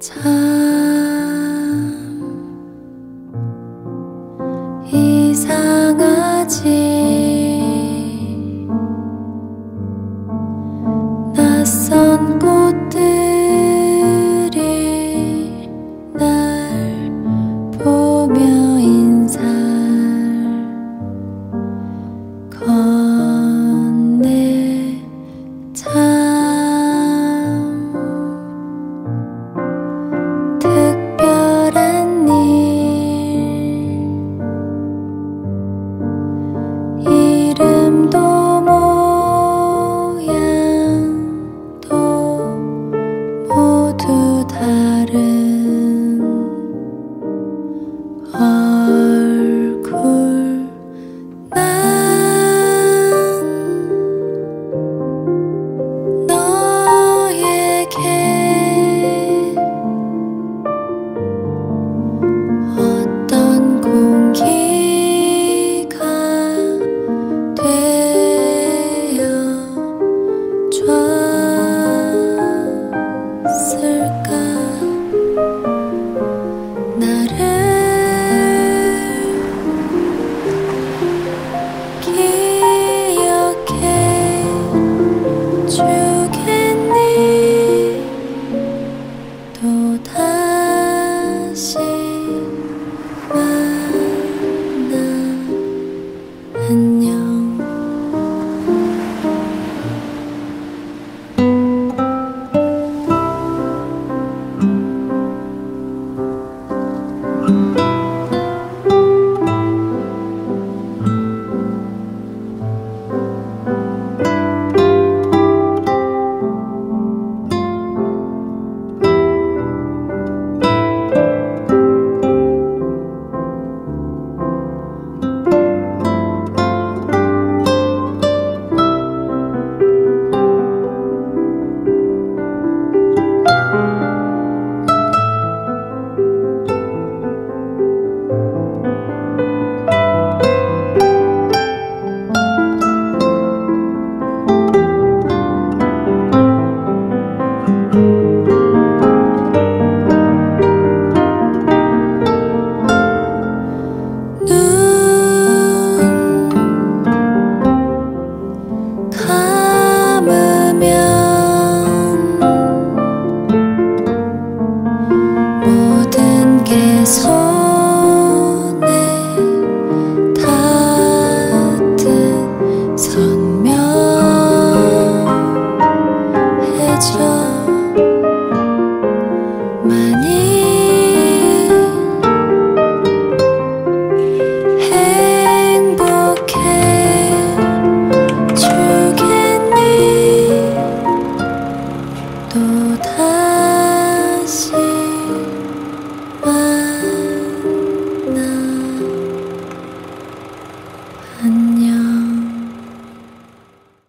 참 이상하지. 낯선 곳 다른 한 감으면 모든 게 서.